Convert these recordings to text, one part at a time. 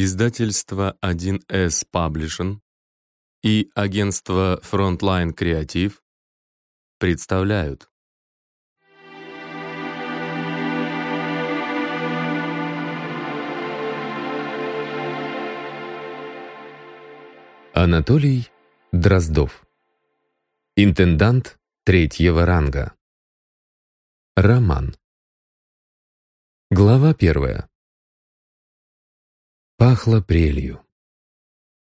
Издательство 1С Publishing и агентство Frontline Creative представляют. Анатолий Дроздов Интендант третьего ранга. Роман. Глава первая Пахло прелью.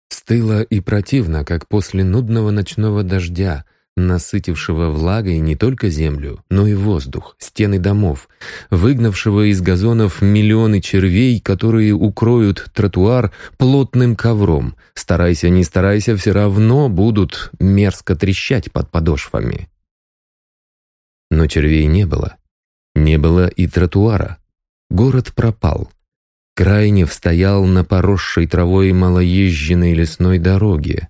Стыло и противно, как после нудного ночного дождя, насытившего влагой не только землю, но и воздух, стены домов, выгнавшего из газонов миллионы червей, которые укроют тротуар плотным ковром. Старайся, не старайся, все равно будут мерзко трещать под подошвами. Но червей не было. Не было и тротуара. Город пропал. Крайнев стоял на поросшей травой малоезженной лесной дороге.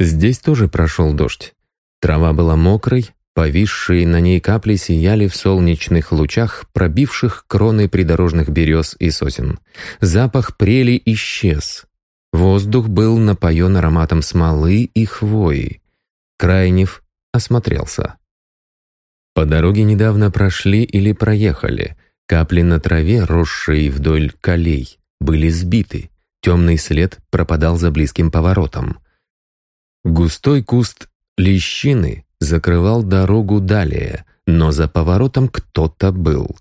Здесь тоже прошел дождь. Трава была мокрой, повисшие на ней капли сияли в солнечных лучах, пробивших кроны придорожных берез и сосен. Запах прели исчез. Воздух был напоен ароматом смолы и хвои. Крайнев осмотрелся. По дороге недавно прошли или проехали. Капли на траве, росшие вдоль колей, были сбиты. Темный след пропадал за близким поворотом. Густой куст лещины закрывал дорогу далее, но за поворотом кто-то был.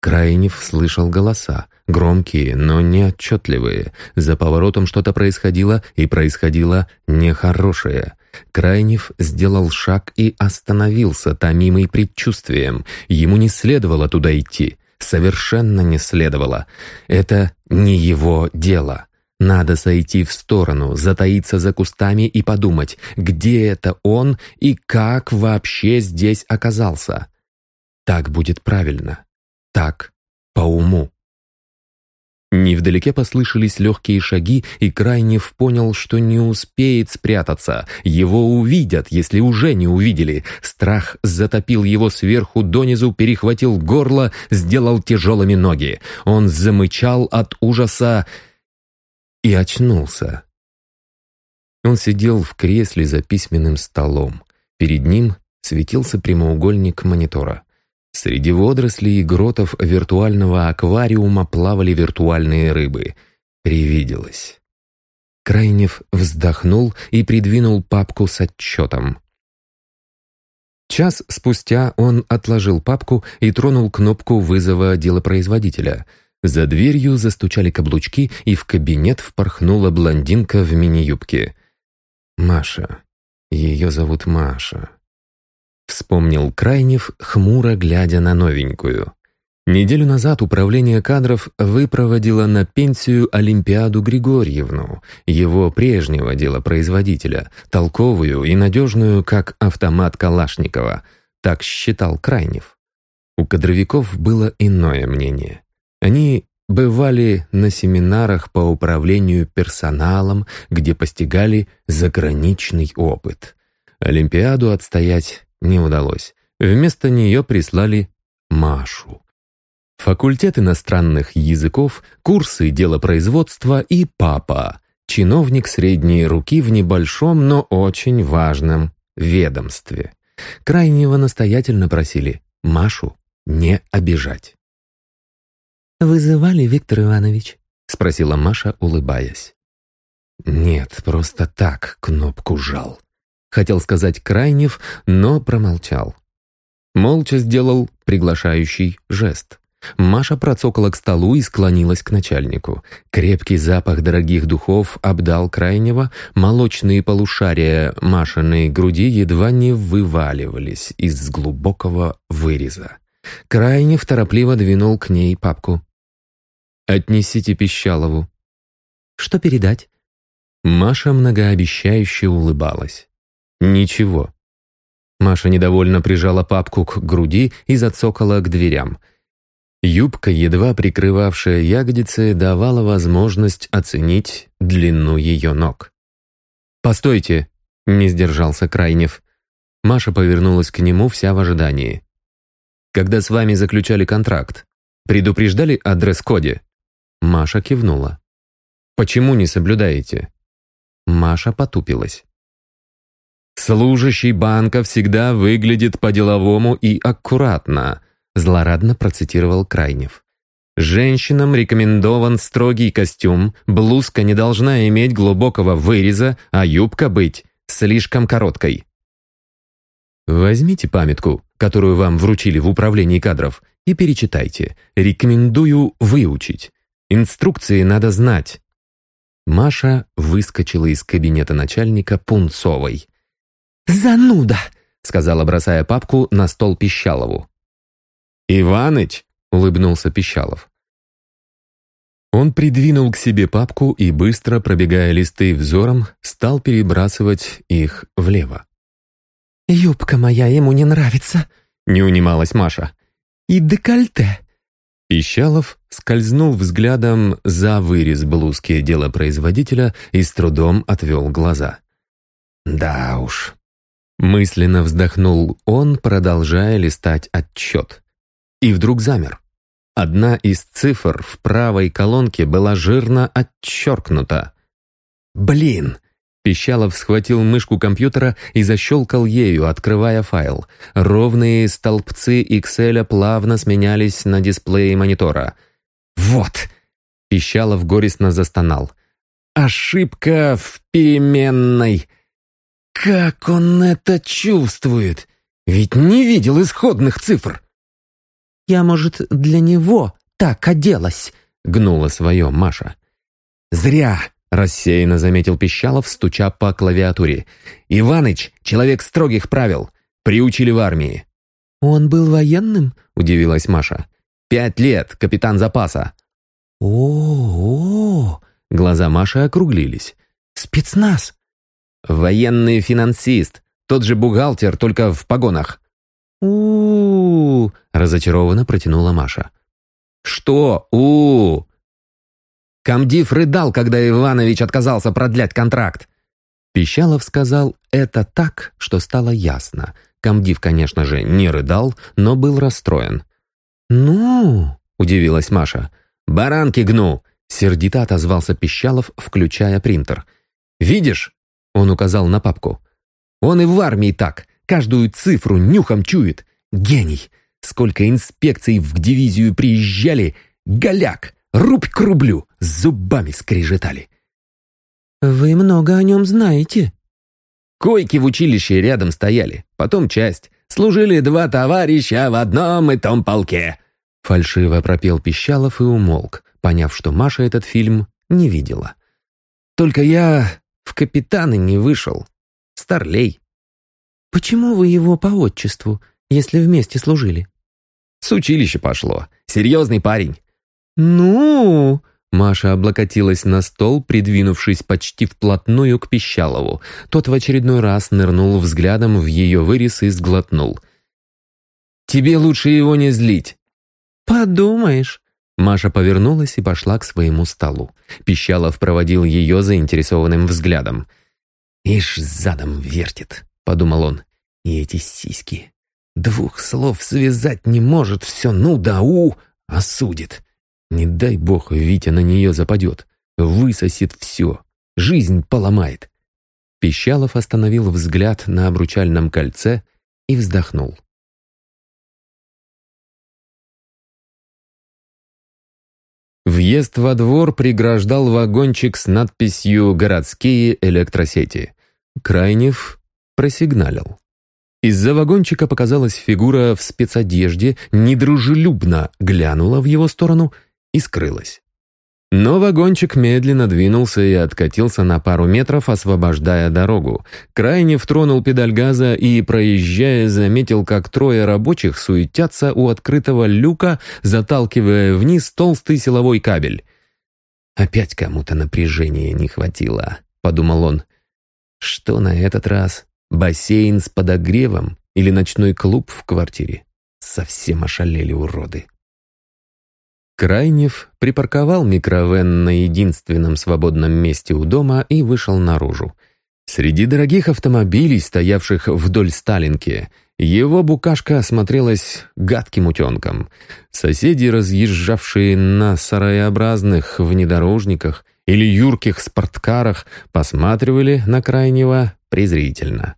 Крайнев слышал голоса, громкие, но неотчетливые. За поворотом что-то происходило, и происходило нехорошее. Крайнев сделал шаг и остановился, томимый предчувствием. Ему не следовало туда идти совершенно не следовало. Это не его дело. Надо сойти в сторону, затаиться за кустами и подумать, где это он и как вообще здесь оказался. Так будет правильно. Так, по уму. Невдалеке послышались легкие шаги, и Крайнев понял, что не успеет спрятаться. Его увидят, если уже не увидели. Страх затопил его сверху донизу, перехватил горло, сделал тяжелыми ноги. Он замычал от ужаса и очнулся. Он сидел в кресле за письменным столом. Перед ним светился прямоугольник монитора. Среди водорослей и гротов виртуального аквариума плавали виртуальные рыбы. Привиделось. Крайнев вздохнул и придвинул папку с отчетом. Час спустя он отложил папку и тронул кнопку вызова делопроизводителя. За дверью застучали каблучки, и в кабинет впорхнула блондинка в мини-юбке. Маша. Ее зовут Маша. Вспомнил Крайнев, хмуро глядя на новенькую. Неделю назад управление кадров выпроводило на пенсию Олимпиаду Григорьевну, его прежнего делопроизводителя, толковую и надежную, как автомат Калашникова. Так считал Крайнев. У кадровиков было иное мнение. Они бывали на семинарах по управлению персоналом, где постигали заграничный опыт. Олимпиаду отстоять не удалось. Вместо нее прислали Машу. Факультет иностранных языков, курсы делопроизводства и папа, чиновник средней руки в небольшом, но очень важном ведомстве. Крайнего настоятельно просили Машу не обижать. «Вызывали, Виктор Иванович?» — спросила Маша, улыбаясь. «Нет, просто так кнопку жал», Хотел сказать Крайнев, но промолчал. Молча сделал приглашающий жест. Маша процокала к столу и склонилась к начальнику. Крепкий запах дорогих духов обдал Крайнего, молочные полушария Машиной груди едва не вываливались из глубокого выреза. Крайнев торопливо двинул к ней папку. «Отнесите Пищалову». «Что передать?» Маша многообещающе улыбалась. Ничего. Маша недовольно прижала папку к груди и зацокала к дверям. Юбка, едва прикрывавшая ягодицы, давала возможность оценить длину ее ног. «Постойте!» — не сдержался Крайнев. Маша повернулась к нему вся в ожидании. «Когда с вами заключали контракт, предупреждали о дресс-коде?» Маша кивнула. «Почему не соблюдаете?» Маша потупилась. «Служащий банка всегда выглядит по-деловому и аккуратно», злорадно процитировал Крайнев. «Женщинам рекомендован строгий костюм, блузка не должна иметь глубокого выреза, а юбка быть слишком короткой». Возьмите памятку, которую вам вручили в управлении кадров, и перечитайте. Рекомендую выучить. Инструкции надо знать. Маша выскочила из кабинета начальника Пунцовой. «Зануда!» — сказала, бросая папку на стол Пищалову. «Иваныч!» — улыбнулся Пищалов. Он придвинул к себе папку и, быстро пробегая листы взором, стал перебрасывать их влево. «Юбка моя ему не нравится», — не унималась Маша. «И декольте». Пищалов скользнул взглядом за вырез блузки делопроизводителя и с трудом отвел глаза. «Да уж». Мысленно вздохнул он, продолжая листать отчет. И вдруг замер. Одна из цифр в правой колонке была жирно отчеркнута. «Блин!» Пищалов схватил мышку компьютера и защелкал ею, открывая файл. Ровные столбцы Excel плавно сменялись на дисплее монитора. «Вот!» Пищалов горестно застонал. «Ошибка в переменной!» «Как он это чувствует? Ведь не видел исходных цифр!» «Я, может, для него так оделась?» — гнула свое Маша. «Зря!» Рассеянно заметил Пищалов, стуча по клавиатуре. «Иваныч — человек строгих правил. Приучили в армии». «Он был военным?» — удивилась Маша. «Пять лет, капитан запаса». «О-о-о!» Глаза Маши округлились. «Спецназ!» «Военный финансист. Тот же бухгалтер, только в погонах». «У-у-у!» разочарованно протянула Маша. «Что у-у-у?» Камдив рыдал, когда Иванович отказался продлять контракт. Пищалов сказал это так, что стало ясно. Камдив, конечно же, не рыдал, но был расстроен. «Ну?» — удивилась Маша. «Баранки гну!» — сердито отозвался Пищалов, включая принтер. «Видишь?» — он указал на папку. «Он и в армии так, каждую цифру нюхом чует. Гений! Сколько инспекций в дивизию приезжали! Голяк! Рубь к рублю! Зубами скрежетали. «Вы много о нем знаете». Койки в училище рядом стояли, потом часть. Служили два товарища в одном и том полке. Фальшиво пропел Пищалов и умолк, поняв, что Маша этот фильм не видела. «Только я в капитаны не вышел. Старлей». «Почему вы его по отчеству, если вместе служили?» «С училища пошло. Серьезный парень. «Ну?» Маша облокотилась на стол, придвинувшись почти вплотную к Пищалову. Тот в очередной раз нырнул взглядом в ее вырез и сглотнул. «Тебе лучше его не злить». «Подумаешь». Маша повернулась и пошла к своему столу. Пищалов проводил ее заинтересованным взглядом. «Ишь, задом вертит», — подумал он. «И эти сиськи. Двух слов связать не может, все ну да у, осудит. Не дай бог Витя на нее западет. Высосет все. Жизнь поломает. Пищалов остановил взгляд на обручальном кольце и вздохнул. Въезд во двор преграждал вагончик с надписью «Городские электросети». Крайнев просигналил. Из-за вагончика показалась фигура в спецодежде, недружелюбно глянула в его сторону — и скрылась. Но вагончик медленно двинулся и откатился на пару метров, освобождая дорогу. Крайне втронул педаль газа и, проезжая, заметил, как трое рабочих суетятся у открытого люка, заталкивая вниз толстый силовой кабель. «Опять кому-то напряжения не хватило», — подумал он. «Что на этот раз? Бассейн с подогревом или ночной клуб в квартире? Совсем ошалели уроды». Крайнев припарковал микровен на единственном свободном месте у дома и вышел наружу. Среди дорогих автомобилей, стоявших вдоль Сталинки, его букашка смотрелась гадким утенком. Соседи, разъезжавшие на сараеобразных внедорожниках или юрких спорткарах, посматривали на Крайнего презрительно.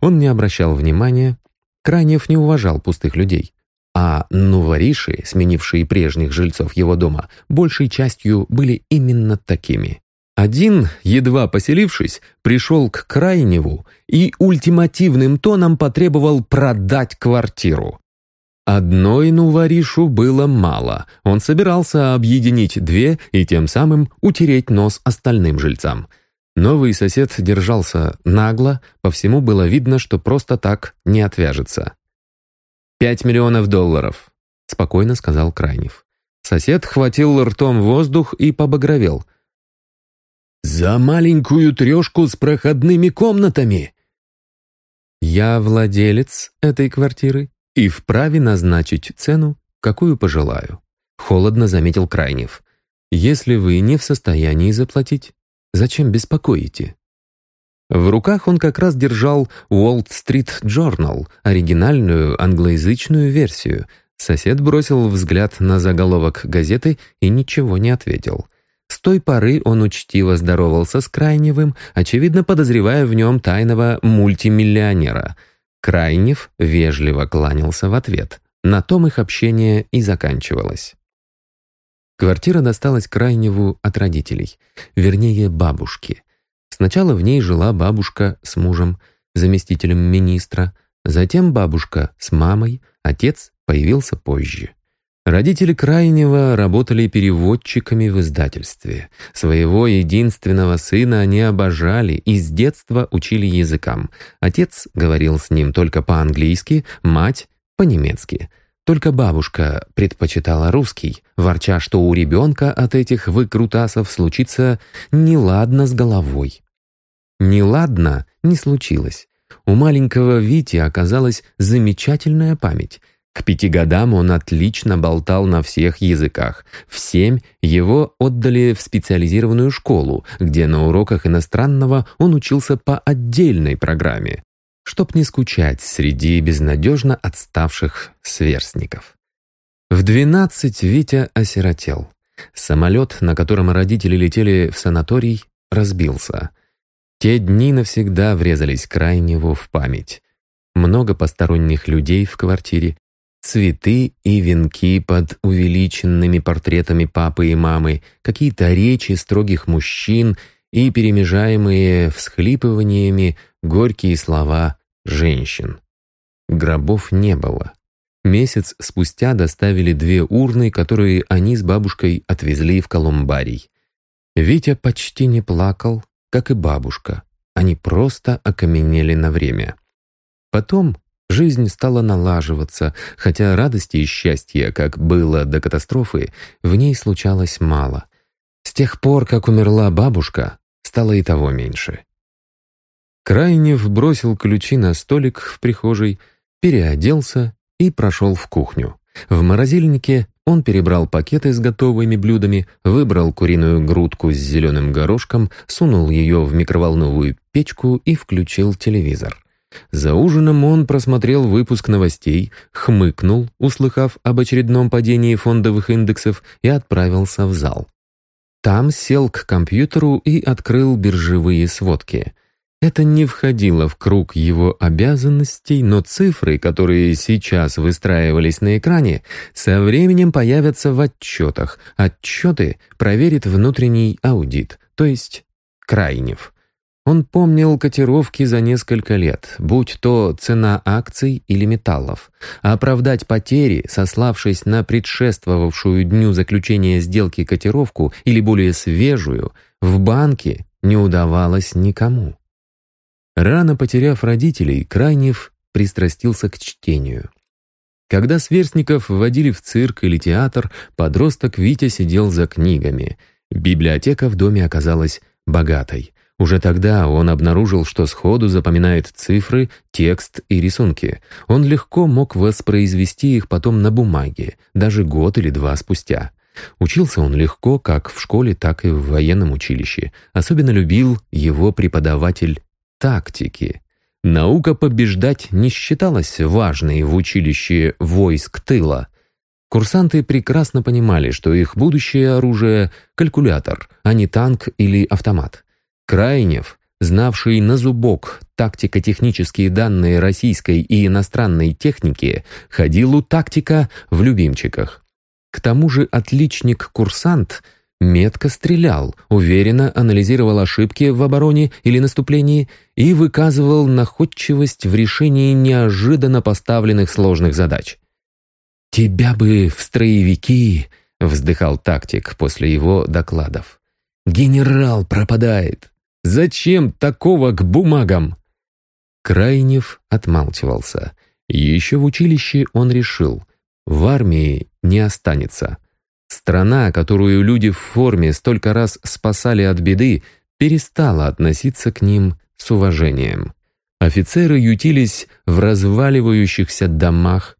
Он не обращал внимания, Крайнев не уважал пустых людей. А нувориши, сменившие прежних жильцов его дома, большей частью были именно такими. Один, едва поселившись, пришел к Крайневу и ультимативным тоном потребовал продать квартиру. Одной Нуваришу было мало. Он собирался объединить две и тем самым утереть нос остальным жильцам. Новый сосед держался нагло, по всему было видно, что просто так не отвяжется. «Пять миллионов долларов», — спокойно сказал Крайнев. Сосед хватил ртом воздух и побагровел — «За маленькую трешку с проходными комнатами!» «Я владелец этой квартиры и вправе назначить цену, какую пожелаю», — холодно заметил Крайнев. «Если вы не в состоянии заплатить, зачем беспокоите?» В руках он как раз держал Wall Street Journal, оригинальную англоязычную версию. Сосед бросил взгляд на заголовок газеты и ничего не ответил. С той поры он учтиво здоровался с Крайневым, очевидно подозревая в нем тайного мультимиллионера. Крайнев вежливо кланялся в ответ. На том их общение и заканчивалось. Квартира досталась Крайневу от родителей, вернее, бабушки. Сначала в ней жила бабушка с мужем, заместителем министра, затем бабушка с мамой, отец появился позже. Родители Крайнего работали переводчиками в издательстве. Своего единственного сына они обожали и с детства учили языкам. Отец говорил с ним только по-английски, мать — по-немецки. Только бабушка предпочитала русский, ворча, что у ребенка от этих выкрутасов случится неладно с головой. Неладно не случилось. У маленького Вити оказалась замечательная память — к пяти годам он отлично болтал на всех языках. В семь его отдали в специализированную школу, где на уроках иностранного он учился по отдельной программе, чтоб не скучать среди безнадежно отставших сверстников. В двенадцать Витя осиротел. Самолет, на котором родители летели в санаторий, разбился. Те дни навсегда врезались крайнего в память. Много посторонних людей в квартире, Цветы и венки под увеличенными портретами папы и мамы, какие-то речи строгих мужчин и перемежаемые всхлипываниями горькие слова женщин. Гробов не было. Месяц спустя доставили две урны, которые они с бабушкой отвезли в колумбарий. Витя почти не плакал, как и бабушка. Они просто окаменели на время. Потом Жизнь стала налаживаться, хотя радости и счастья, как было до катастрофы, в ней случалось мало. С тех пор, как умерла бабушка, стало и того меньше. Крайнев бросил ключи на столик в прихожей, переоделся и прошел в кухню. В морозильнике он перебрал пакеты с готовыми блюдами, выбрал куриную грудку с зеленым горошком, сунул ее в микроволновую печку и включил телевизор. За ужином он просмотрел выпуск новостей, хмыкнул, услыхав об очередном падении фондовых индексов, и отправился в зал. Там сел к компьютеру и открыл биржевые сводки. Это не входило в круг его обязанностей, но цифры, которые сейчас выстраивались на экране, со временем появятся в отчетах. Отчеты проверит внутренний аудит, то есть Крайнев. Он помнил котировки за несколько лет, будь то цена акций или металлов. Оправдать потери, сославшись на предшествовавшую дню заключения сделки котировку или более свежую, в банке не удавалось никому. Рано потеряв родителей, Крайнев пристрастился к чтению. Когда сверстников вводили в цирк или театр, подросток Витя сидел за книгами. Библиотека в доме оказалась богатой. Уже тогда он обнаружил, что сходу запоминает цифры, текст и рисунки. Он легко мог воспроизвести их потом на бумаге, даже год или два спустя. Учился он легко как в школе, так и в военном училище. Особенно любил его преподаватель тактики. Наука побеждать не считалась важной в училище войск тыла. Курсанты прекрасно понимали, что их будущее оружие — калькулятор, а не танк или автомат. Крайнев, знавший на зубок тактико-технические данные российской и иностранной техники, ходил у тактика в любимчиках. К тому же отличник-курсант метко стрелял, уверенно анализировал ошибки в обороне или наступлении и выказывал находчивость в решении неожиданно поставленных сложных задач. «Тебя бы в строевики!» — вздыхал тактик после его докладов. «Генерал пропадает! Зачем такого к бумагам?» Крайнев отмалчивался. Еще в училище он решил, в армии не останется. Страна, которую люди в форме столько раз спасали от беды, перестала относиться к ним с уважением. Офицеры ютились в разваливающихся домах.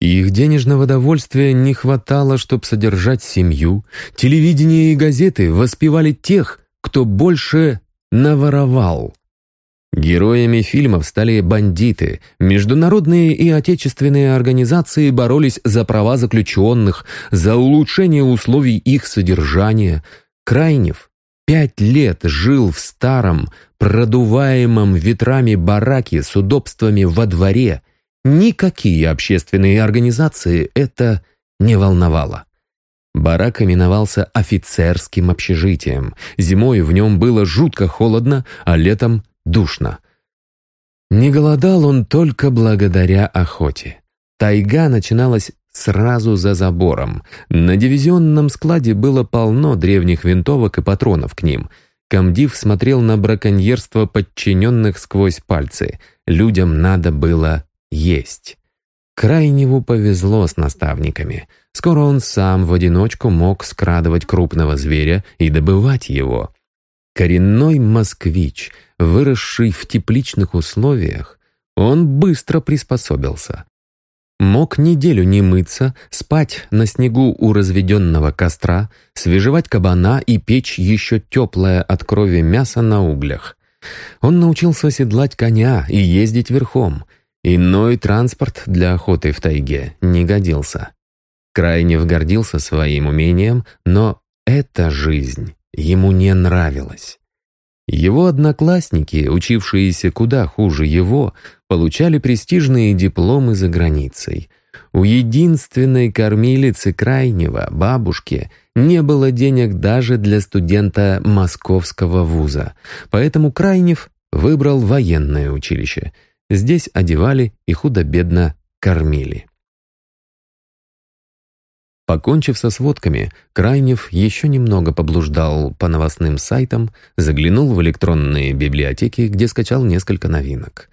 Их денежного довольствия не хватало, чтобы содержать семью. Телевидение и газеты воспевали тех, кто больше наворовал. Героями фильмов стали бандиты. Международные и отечественные организации боролись за права заключенных, за улучшение условий их содержания. Крайнев пять лет жил в старом, продуваемом ветрами бараке с удобствами во дворе. Никакие общественные организации это не волновало. Барак именовался офицерским общежитием. Зимой в нем было жутко холодно, а летом душно. Не голодал он только благодаря охоте. Тайга начиналась сразу за забором. На дивизионном складе было полно древних винтовок и патронов к ним. Камдив смотрел на браконьерство подчиненных сквозь пальцы. Людям надо было есть. Крайневу повезло с наставниками. Скоро он сам в одиночку мог скрадывать крупного зверя и добывать его. Коренной москвич, выросший в тепличных условиях, он быстро приспособился. Мог неделю не мыться, спать на снегу у разведенного костра, свежевать кабана и печь еще теплое от крови мясо на углях. Он научился седлать коня и ездить верхом. Иной транспорт для охоты в тайге не годился. Крайне гордился своим умением, но эта жизнь ему не нравилась. Его одноклассники, учившиеся куда хуже его, получали престижные дипломы за границей. У единственной кормилицы крайнего, бабушки, не было денег даже для студента московского вуза, поэтому Крайнев выбрал военное училище. Здесь одевали и худо-бедно кормили. Покончив со сводками, Крайнев еще немного поблуждал по новостным сайтам, заглянул в электронные библиотеки, где скачал несколько новинок.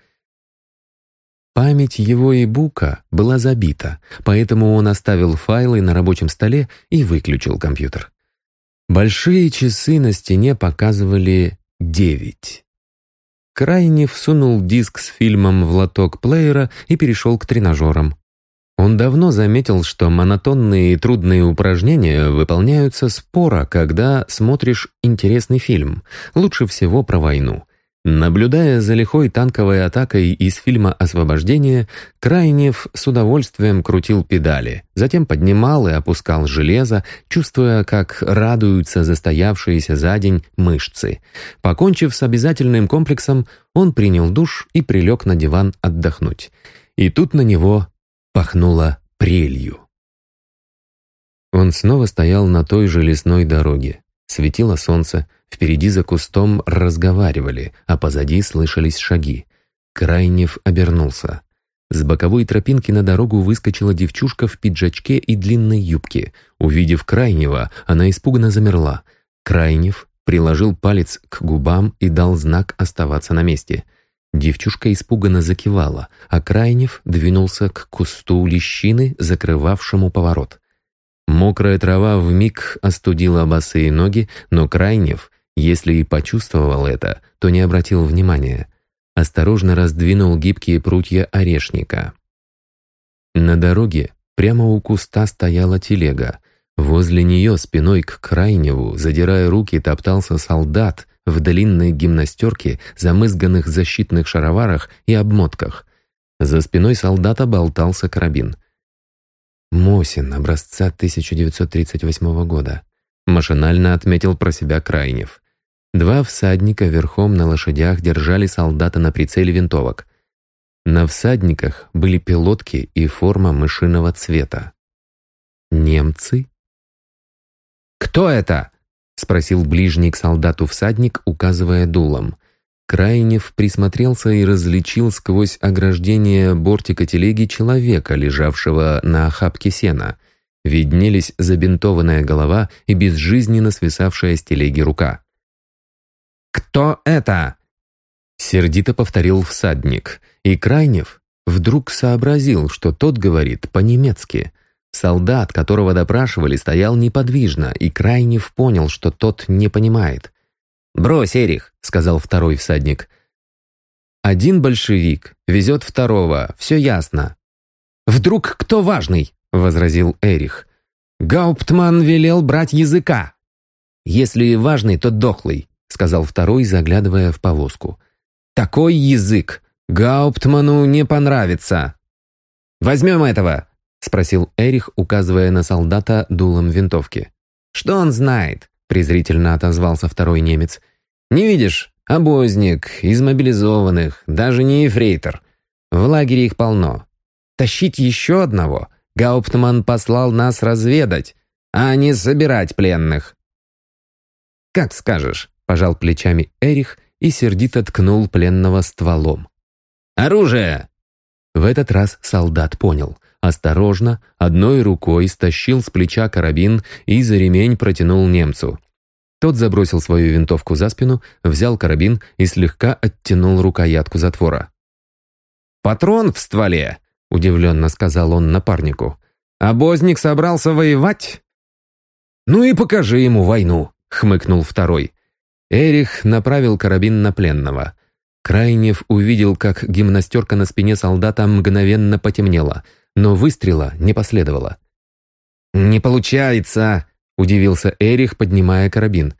Память его и бука была забита, поэтому он оставил файлы на рабочем столе и выключил компьютер. Большие часы на стене показывали девять. Крайнев сунул диск с фильмом в лоток плеера и перешел к тренажерам. Он давно заметил, что монотонные и трудные упражнения выполняются споро, когда смотришь интересный фильм, лучше всего про войну. Наблюдая за лихой танковой атакой из фильма «Освобождение», Крайнев с удовольствием крутил педали, затем поднимал и опускал железо, чувствуя, как радуются застоявшиеся за день мышцы. Покончив с обязательным комплексом, он принял душ и прилег на диван отдохнуть. И тут на него пахнуло прелью. Он снова стоял на той же лесной дороге. Светило солнце, впереди за кустом разговаривали, а позади слышались шаги. Крайнев обернулся. С боковой тропинки на дорогу выскочила девчушка в пиджачке и длинной юбке. Увидев Крайнего, она испуганно замерла. Крайнев приложил палец к губам и дал знак оставаться на месте — Девчушка испуганно закивала, а Крайнев двинулся к кусту лещины, закрывавшему поворот. Мокрая трава вмиг остудила босые ноги, но Крайнев, если и почувствовал это, то не обратил внимания. Осторожно раздвинул гибкие прутья орешника. На дороге прямо у куста стояла телега. Возле нее спиной к Крайневу, задирая руки, топтался солдат в длинной гимнастерке, замызганных защитных шароварах и обмотках. За спиной солдата болтался карабин. Мосин, образца 1938 года. Машинально отметил про себя Крайнев. Два всадника верхом на лошадях держали солдата на прицеле винтовок. На всадниках были пилотки и форма мышиного цвета. Немцы? «Кто это?» — спросил ближний к солдату всадник, указывая дулом. Крайнев присмотрелся и различил сквозь ограждение бортика телеги человека, лежавшего на охапке сена. Виднелись забинтованная голова и безжизненно свисавшая с телеги рука. «Кто это?» Сердито повторил всадник, и Крайнев вдруг сообразил, что тот говорит по-немецки. Солдат, которого допрашивали, стоял неподвижно, и Крайнев понял, что тот не понимает. «Брось, Эрих», — сказал второй всадник. «Один большевик везет второго, все ясно». «Вдруг кто важный?» — возразил Эрих. «Гауптман велел брать языка». «Если важный, то дохлый», — сказал второй, заглядывая в повозку. «Такой язык Гауптману не понравится». «Возьмем этого», — спросил Эрих, указывая на солдата дулом винтовки. «Что он знает?» — презрительно отозвался второй немец. «Не видишь? Обозник, из мобилизованных, даже не ефрейтор. В лагере их полно. Тащить еще одного? Гауптман послал нас разведать, а не собирать пленных». «Как скажешь», — пожал плечами Эрих и сердито ткнул пленного стволом. «Оружие!» В этот раз солдат понял. Осторожно, одной рукой стащил с плеча карабин и за ремень протянул немцу. Тот забросил свою винтовку за спину, взял карабин и слегка оттянул рукоятку затвора. «Патрон в стволе!» — удивленно сказал он напарнику. «Обозник собрался воевать?» «Ну и покажи ему войну!» — хмыкнул второй. Эрих направил карабин на пленного. Крайнев увидел, как гимнастерка на спине солдата мгновенно потемнела, но выстрела не последовало. «Не получается!» — удивился Эрих, поднимая карабин.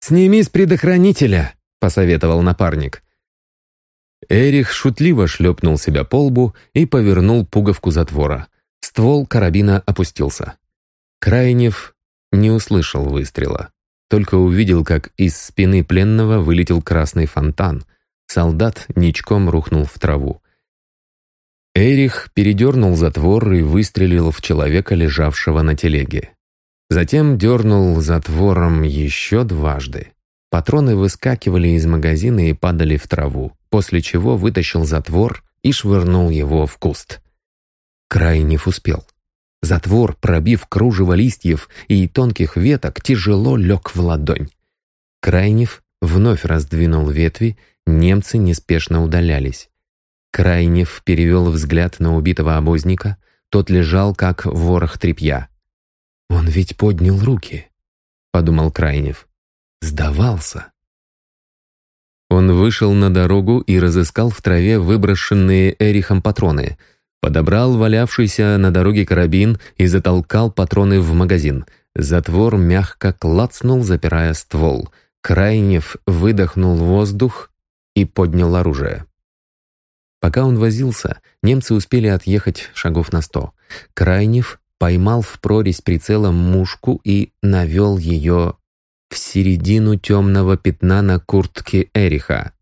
«Сними с предохранителя!» — посоветовал напарник. Эрих шутливо шлепнул себя по лбу и повернул пуговку затвора. Ствол карабина опустился. Крайнев не услышал выстрела. Только увидел, как из спины пленного вылетел красный фонтан. Солдат ничком рухнул в траву. Эрих передернул затвор и выстрелил в человека, лежавшего на телеге. Затем дернул затвором еще дважды. Патроны выскакивали из магазина и падали в траву, после чего вытащил затвор и швырнул его в куст. Крайнев успел. Затвор, пробив кружево листьев и тонких веток, тяжело лег в ладонь. Крайнев вновь раздвинул ветви, немцы неспешно удалялись. Крайнев перевел взгляд на убитого обозника, тот лежал, как ворох тряпья. «Он ведь поднял руки», — подумал Крайнев. «Сдавался». Он вышел на дорогу и разыскал в траве выброшенные Эрихом патроны — Подобрал валявшийся на дороге карабин и затолкал патроны в магазин. Затвор мягко клацнул, запирая ствол. Крайнев выдохнул воздух и поднял оружие. Пока он возился, немцы успели отъехать шагов на сто. Крайнев поймал в прорезь прицелом мушку и навел ее в середину темного пятна на куртке Эриха.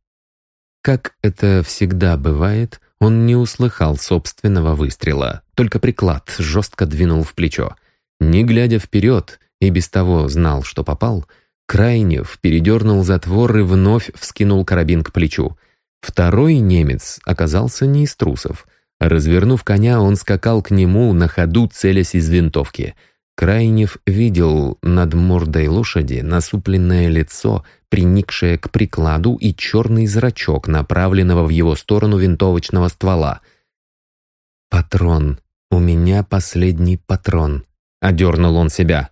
Как это всегда бывает, он не услыхал собственного выстрела, только приклад жестко двинул в плечо. Не глядя вперед, и без того знал, что попал, Крайнев передернул затвор и вновь вскинул карабин к плечу. Второй немец оказался не из трусов. Развернув коня, он скакал к нему, на ходу целясь из винтовки — Крайнев видел над мордой лошади насупленное лицо, приникшее к прикладу и черный зрачок, направленного в его сторону винтовочного ствола. «Патрон. У меня последний патрон», — одернул он себя.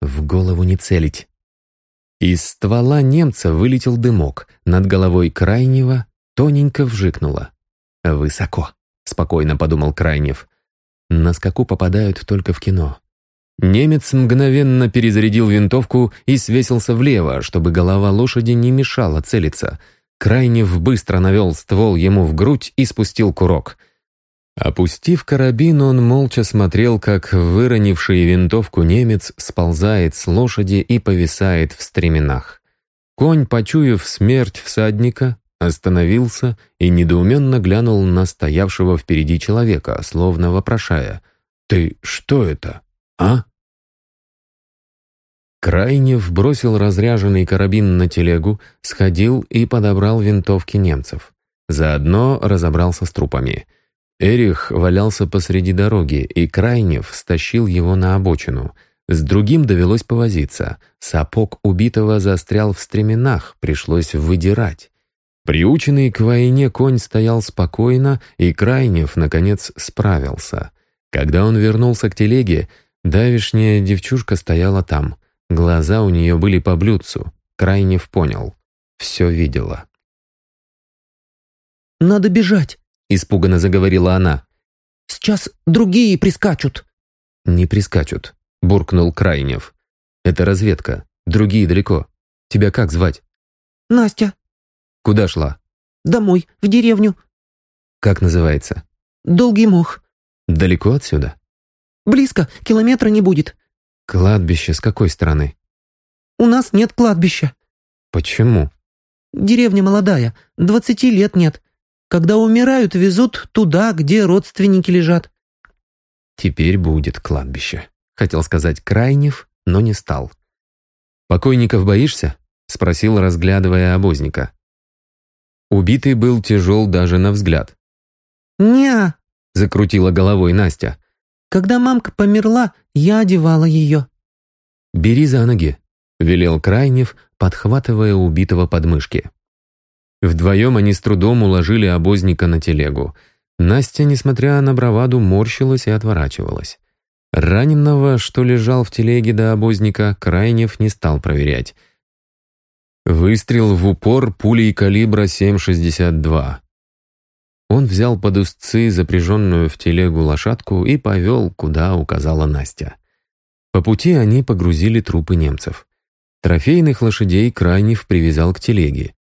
«В голову не целить». Из ствола немца вылетел дымок, над головой Крайнего тоненько вжикнуло. «Высоко», — спокойно подумал Крайнев. «На скаку попадают только в кино. Немец мгновенно перезарядил винтовку и свесился влево, чтобы голова лошади не мешала целиться. Крайнев быстро навел ствол ему в грудь и спустил курок. Опустив карабин, он молча смотрел, как выронивший винтовку немец сползает с лошади и повисает в стременах. Конь, почуяв смерть всадника, остановился и недоуменно глянул на стоявшего впереди человека, словно вопрошая «Ты что это, а?» Крайнев бросил разряженный карабин на телегу, сходил и подобрал винтовки немцев. Заодно разобрался с трупами. Эрих валялся посреди дороги, и Крайнев стащил его на обочину. С другим довелось повозиться. Сапог убитого застрял в стременах, пришлось выдирать. Приученный к войне конь стоял спокойно, и Крайнев, наконец, справился. Когда он вернулся к телеге, давишняя девчушка стояла там — Глаза у нее были по блюдцу. Крайнев понял. Все видела. «Надо бежать», — испуганно заговорила она. «Сейчас другие прискачут». «Не прискачут», — буркнул Крайнев. «Это разведка. Другие далеко. Тебя как звать?» «Настя». «Куда шла?» «Домой, в деревню». «Как называется?» «Долгий мох». «Далеко отсюда?» «Близко, километра не будет. «Кладбище с какой стороны?» «У нас нет кладбища». «Почему?» «Деревня молодая, двадцати лет нет. Когда умирают, везут туда, где родственники лежат». «Теперь будет кладбище», — хотел сказать Крайнев, но не стал. «Покойников боишься?» — спросил, разглядывая обозника. Убитый был тяжел даже на взгляд. «Не-а», закрутила головой Настя. Когда мамка померла, я одевала ее». «Бери за ноги», — велел Крайнев, подхватывая убитого подмышки. Вдвоем они с трудом уложили обозника на телегу. Настя, несмотря на браваду, морщилась и отворачивалась. Раненого, что лежал в телеге до обозника, Крайнев не стал проверять. Выстрел в упор пулей калибра 7,62. Он взял под узцы запряженную в телегу лошадку и повел, куда указала Настя. По пути они погрузили трупы немцев. Трофейных лошадей Крайнев привязал к телеге.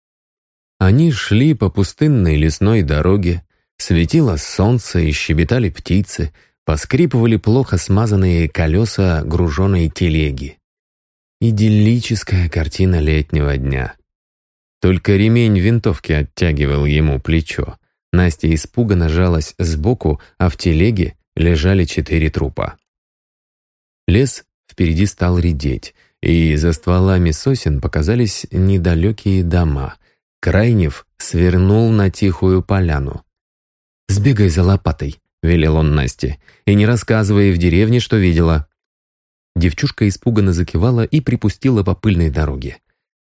Они шли по пустынной лесной дороге, светило солнце и щебетали птицы, поскрипывали плохо смазанные колеса груженной телеги. Идиллическая картина летнего дня. Только ремень винтовки оттягивал ему плечо. Настя испуганно жалась сбоку, а в телеге лежали четыре трупа. Лес впереди стал редеть, и за стволами сосен показались недалекие дома. Крайнев свернул на тихую поляну. «Сбегай за лопатой», — велел он Насте, «и не рассказывай в деревне, что видела». Девчушка испуганно закивала и припустила по пыльной дороге.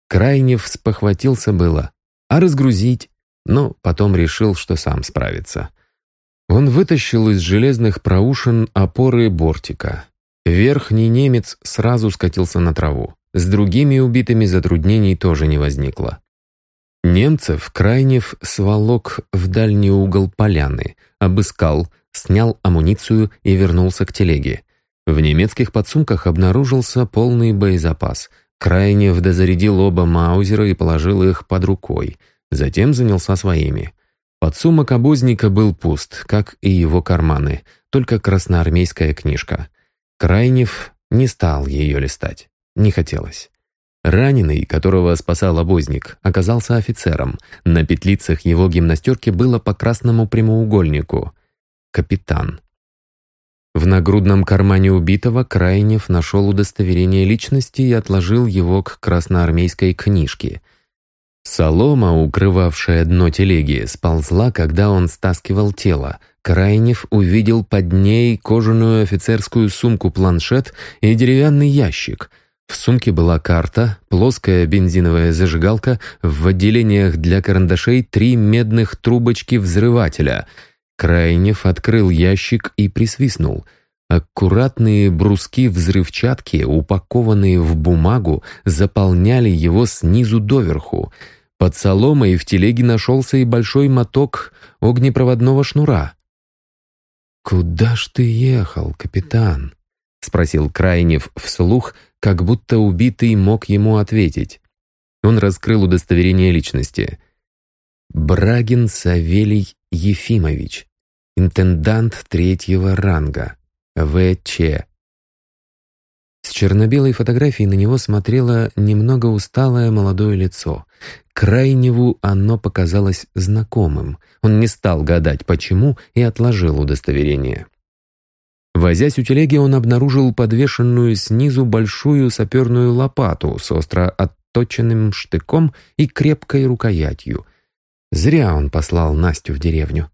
Крайнев спохватился было. «А разгрузить? но потом решил, что сам справится. Он вытащил из железных проушин опоры бортика. Верхний немец сразу скатился на траву. С другими убитыми затруднений тоже не возникло. Немцев Крайнев сволок в дальний угол поляны, обыскал, снял амуницию и вернулся к телеге. В немецких подсумках обнаружился полный боезапас. Крайнев дозарядил оба маузера и положил их под рукой. Затем занялся своими. Подсумок обозника был пуст, как и его карманы, только красноармейская книжка. Крайнев не стал ее листать. Не хотелось. Раненый, которого спасал обозник, оказался офицером. На петлицах его гимнастерки было по красному прямоугольнику. Капитан. В нагрудном кармане убитого Крайнев нашел удостоверение личности и отложил его к красноармейской книжке — Солома, укрывавшая дно телеги, сползла, когда он стаскивал тело. Крайнев увидел под ней кожаную офицерскую сумку-планшет и деревянный ящик. В сумке была карта, плоская бензиновая зажигалка, в отделениях для карандашей три медных трубочки взрывателя. Крайнев открыл ящик и присвистнул — Аккуратные бруски взрывчатки, упакованные в бумагу, заполняли его снизу доверху. Под соломой в телеге нашелся и большой моток огнепроводного шнура. «Куда ж ты ехал, капитан?» — спросил Крайнев вслух, как будто убитый мог ему ответить. Он раскрыл удостоверение личности. Брагин Савелий Ефимович, интендант третьего ранга, В.Ч. С черно-белой фотографии на него смотрело немного усталое молодое лицо. Крайневу оно показалось знакомым. Он не стал гадать, почему, и отложил удостоверение. Возясь у телеги, он обнаружил подвешенную снизу большую саперную лопату с остро отточенным штыком и крепкой рукоятью. Зря он послал Настю в деревню.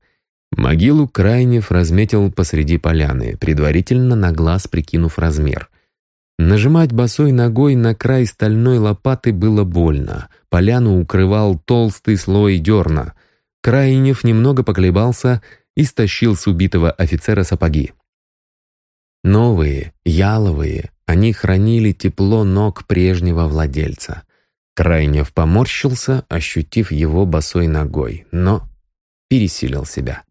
Могилу Крайнев разметил посреди поляны, предварительно на глаз прикинув размер. Нажимать босой ногой на край стальной лопаты было больно. Поляну укрывал толстый слой дерна. Крайнев немного поколебался и стащил с убитого офицера сапоги. Новые, яловые, они хранили тепло ног прежнего владельца. Крайнев поморщился, ощутив его босой ногой, но пересилил себя.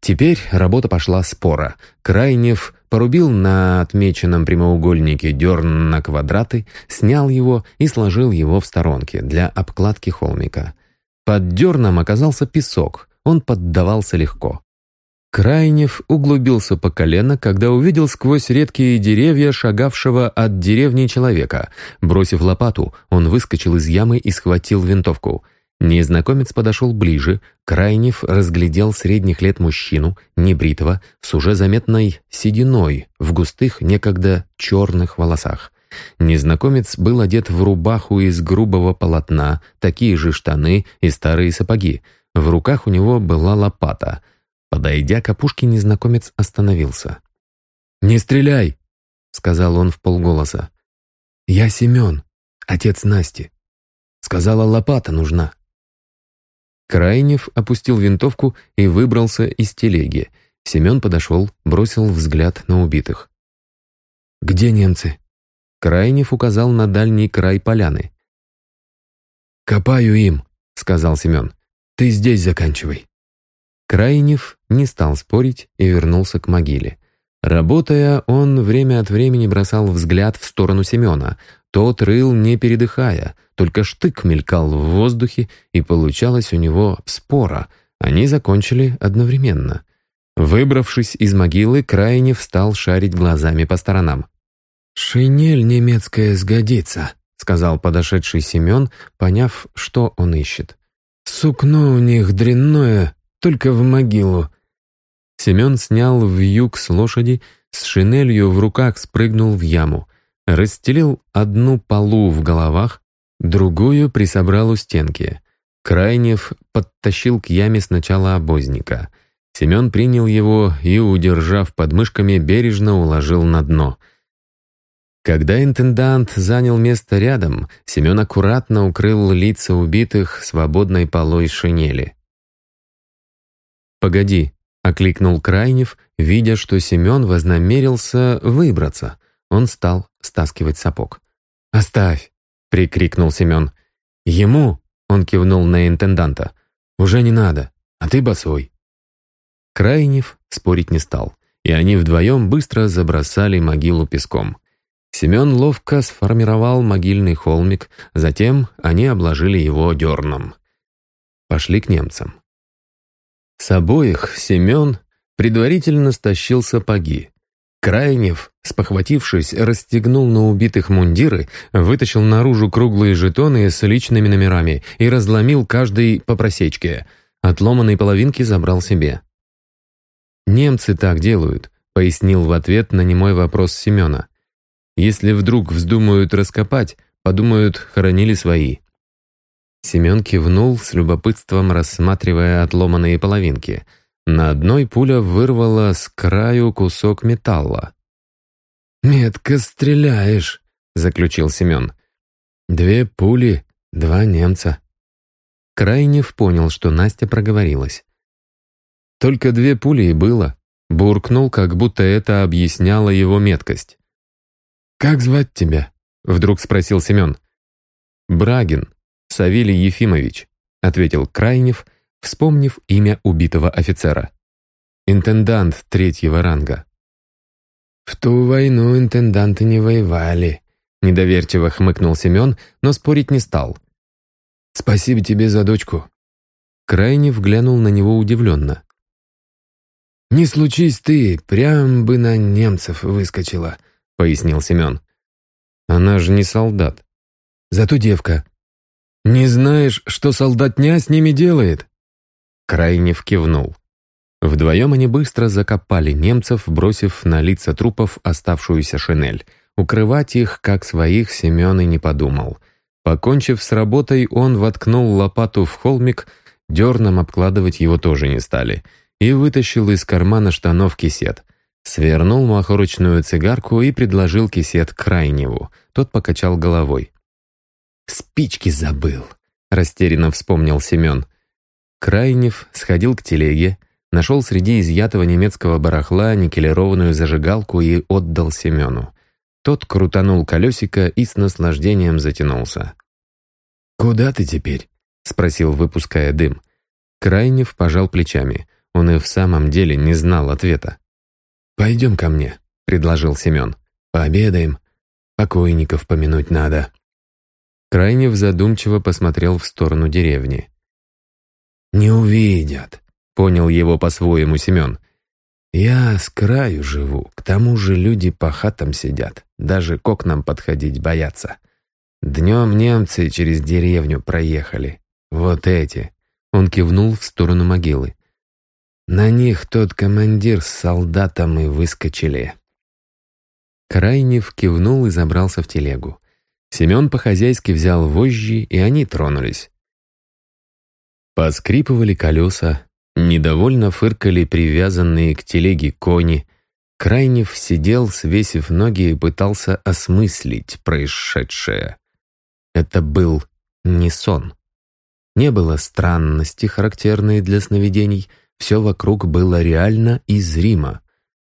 Теперь работа пошла спора. Крайнев порубил на отмеченном прямоугольнике дерн на квадраты, снял его и сложил его в сторонке для обкладки холмика. Под дерном оказался песок, он поддавался легко. Крайнев углубился по колено, когда увидел сквозь редкие деревья шагавшего от деревни человека. Бросив лопату, он выскочил из ямы и схватил винтовку — Незнакомец подошел ближе, Крайнев разглядел средних лет мужчину, небритого, с уже заметной сединой, в густых, некогда черных волосах. Незнакомец был одет в рубаху из грубого полотна, такие же штаны и старые сапоги. В руках у него была лопата. Подойдя к опушке, незнакомец остановился. «Не стреляй!» — сказал он в полголоса. «Я Семен, отец Насти. Сказала, лопата нужна». Крайнев опустил винтовку и выбрался из телеги. Семен подошел, бросил взгляд на убитых. «Где немцы?» Крайнев указал на дальний край поляны. «Копаю им», — сказал Семен. «Ты здесь заканчивай». Крайнев не стал спорить и вернулся к могиле. Работая, он время от времени бросал взгляд в сторону Семена. Тот рыл, не передыхая, только штык мелькал в воздухе, и получалось у него спора. Они закончили одновременно. Выбравшись из могилы, крайне встал шарить глазами по сторонам. «Шинель немецкая сгодится», — сказал подошедший Семен, поняв, что он ищет. «Сукно у них дрянное, только в могилу». Семен снял вьюг с лошади, с шинелью в руках спрыгнул в яму расстелил одну полу в головах, другую присобрал у стенки. Крайнев подтащил к яме сначала обозника. Семен принял его и, удержав подмышками, бережно уложил на дно. Когда интендант занял место рядом, Семен аккуратно укрыл лица убитых свободной полой шинели. «Погоди», — окликнул Крайнев, видя, что Семен вознамерился выбраться. Он стал стаскивать сапог. «Оставь!» — прикрикнул Семен. «Ему!» — он кивнул на интенданта. «Уже не надо, а ты босой». Крайнев спорить не стал, и они вдвоем быстро забросали могилу песком. Семен ловко сформировал могильный холмик, затем они обложили его дерном. Пошли к немцам. С обоих Семен предварительно стащил сапоги, Крайнев, спохватившись, расстегнул на убитых мундиры, вытащил наружу круглые жетоны с личными номерами и разломил каждый по просечке. Отломанные половинки забрал себе. «Немцы так делают», — пояснил в ответ на немой вопрос Семена. «Если вдруг вздумают раскопать, подумают, хоронили свои». Семен кивнул с любопытством, рассматривая отломанные половинки — на одной пуля вырвала с краю кусок металла. «Метко стреляешь», — заключил Семен. «Две пули, два немца». Крайнев понял, что Настя проговорилась. «Только две пули и было», — буркнул, как будто это объясняло его меткость. «Как звать тебя?» — вдруг спросил Семен. «Брагин, Савелий Ефимович», — ответил Крайнев, — вспомнив имя убитого офицера. Интендант третьего ранга. «В ту войну интенданты не воевали», — недоверчиво хмыкнул Семен, но спорить не стал. «Спасибо тебе за дочку». Крайне вглянул на него удивленно. «Не случись ты, прям бы на немцев выскочила», — пояснил Семен. «Она же не солдат». «Зато девка». «Не знаешь, что солдатня с ними делает?» Крайнев кивнул. Вдвоем они быстро закопали немцев, бросив на лица трупов оставшуюся шинель. Укрывать их, как своих, Семен и не подумал. Покончив с работой, он воткнул лопату в холмик, дерном обкладывать его тоже не стали, и вытащил из кармана штанов кисет. Свернул махорочную цигарку и предложил кисет Крайневу. Тот покачал головой. «Спички забыл», — растерянно вспомнил Семен. Крайнев сходил к телеге, нашел среди изъятого немецкого барахла никелированную зажигалку и отдал Семену. Тот крутанул колесико и с наслаждением затянулся. «Куда ты теперь?» — спросил, выпуская дым. Крайнев пожал плечами. Он и в самом деле не знал ответа. «Пойдем ко мне», — предложил Семен. «Пообедаем. Покойников помянуть надо». Крайнев задумчиво посмотрел в сторону деревни. «Не увидят», — понял его по-своему Семен. «Я с краю живу, к тому же люди по хатам сидят, даже к окнам подходить боятся. Днем немцы через деревню проехали. Вот эти». Он кивнул в сторону могилы. На них тот командир с солдатом и выскочили. Крайнев кивнул и забрался в телегу. Семен по-хозяйски взял вожжи, и они тронулись. Поскрипывали колеса, недовольно фыркали привязанные к телеге кони. Крайнев сидел, свесив ноги, и пытался осмыслить происшедшее. Это был не сон. Не было странности, характерной для сновидений. Все вокруг было реально и зримо.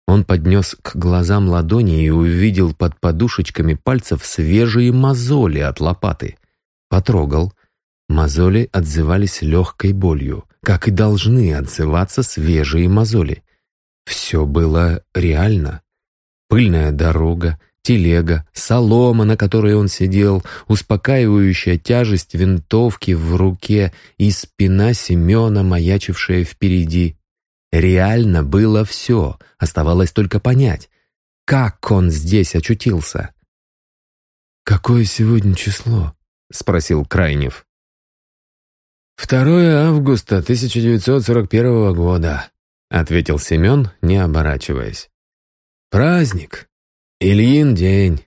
Он поднес к глазам ладони и увидел под подушечками пальцев свежие мозоли от лопаты. Потрогал, Мозоли отзывались легкой болью, как и должны отзываться свежие мозоли. Все было реально. Пыльная дорога, телега, солома, на которой он сидел, успокаивающая тяжесть винтовки в руке и спина Семена, маячившая впереди. Реально было все, оставалось только понять, как он здесь очутился. «Какое сегодня число?» — спросил Крайнев. 2 августа 1941 года», — ответил Семен, не оборачиваясь. «Праздник. Ильин день.